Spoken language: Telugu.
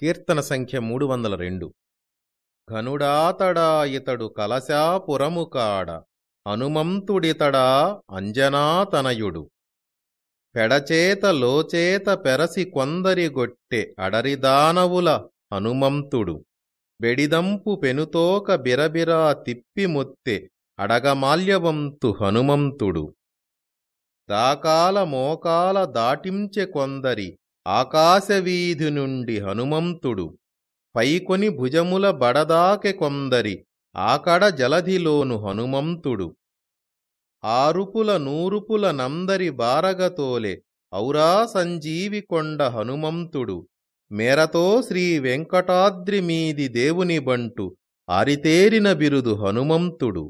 కీర్తన సంఖ్య మూడు వందల రెండు. ఘనుడాతడా ఇతడు కలశాపురము కాడ హనుమంతుడితడా అంజనాతనయుడు పెడచేత లోచేత పెరసి కొందరిగొట్టె అడరిదానవుల హనుమంతుడు. బెడిదంపు పెనుతోక బిరబిరా తిప్పిమొత్తె అడగమాల్యవంతు హనుమంతుడు. దాకాల మోకాల దాటించె కొందరి ఆకాశవీధి నుండి హనుమంతుడు పైకొని భుజముల బడదాకె కొందరి ఆకడ జలధిలోను హనుమంతుడు. ఆరుపుల నూరుపుల నందరి బారగతోలె ఔరా సంజీవి కొండ హనుమంతుడు. మేరతో శ్రీ వెంకటాద్రి మీది దేవుని బంటు ఆరితేరిన బిరుదు హనుమంతుడు.